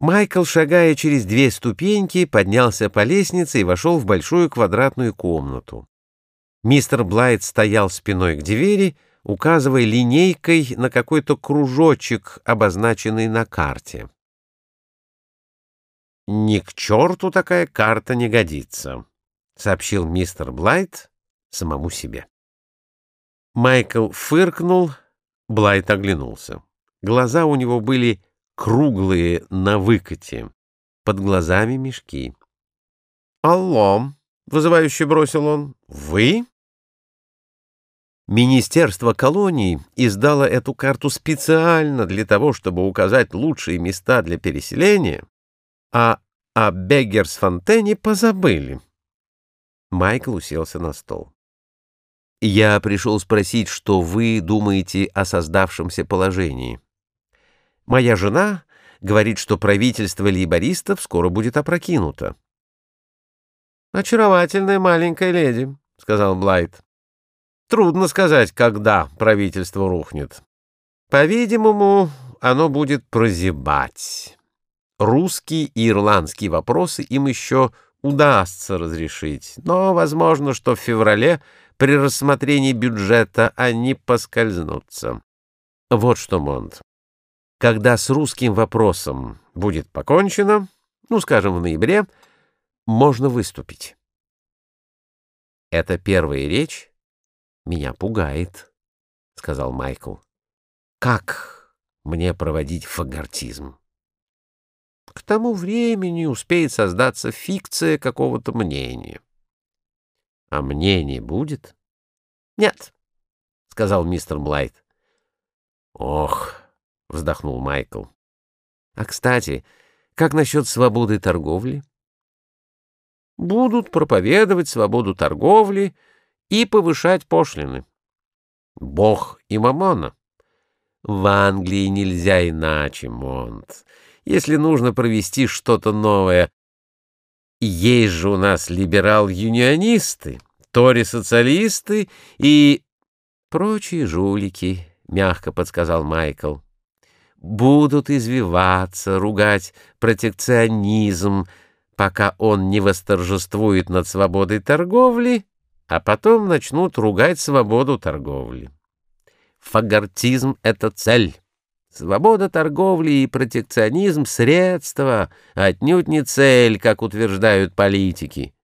Майкл, шагая через две ступеньки, поднялся по лестнице и вошел в большую квадратную комнату. Мистер Блайт стоял спиной к двери, указывая линейкой на какой-то кружочек, обозначенный на карте. «Ни к черту такая карта не годится», — сообщил мистер Блайт самому себе. Майкл фыркнул, Блайт оглянулся. Глаза у него были круглые на выкате, под глазами мешки. «Алло!» — вызывающе бросил он. «Вы?» Министерство колоний издало эту карту специально для того, чтобы указать лучшие места для переселения, а о Беггерсфонтене позабыли. Майкл уселся на стол. «Я пришел спросить, что вы думаете о создавшемся положении». Моя жена говорит, что правительство лейбористов скоро будет опрокинуто. «Очаровательная маленькая леди», — сказал Блайт. «Трудно сказать, когда правительство рухнет. По-видимому, оно будет прозябать. Русские и ирландские вопросы им еще удастся разрешить, но возможно, что в феврале при рассмотрении бюджета они поскользнутся. Вот что, Монт, когда с русским вопросом будет покончено, ну, скажем, в ноябре, можно выступить. Эта первая речь меня пугает, — сказал Майкл. Как мне проводить фагортизм? К тому времени успеет создаться фикция какого-то мнения. А мнение будет? Нет, — сказал мистер Блайт. Ох, — вздохнул Майкл. «А, кстати, как насчет свободы торговли?» «Будут проповедовать свободу торговли и повышать пошлины. Бог и мамона. В Англии нельзя иначе, Монт. Если нужно провести что-то новое. Есть же у нас либерал-юнионисты, тори-социалисты и прочие жулики», — мягко подсказал Майкл будут извиваться, ругать протекционизм, пока он не восторжествует над свободой торговли, а потом начнут ругать свободу торговли. Фагортизм — это цель. Свобода торговли и протекционизм — средство, отнюдь не цель, как утверждают политики.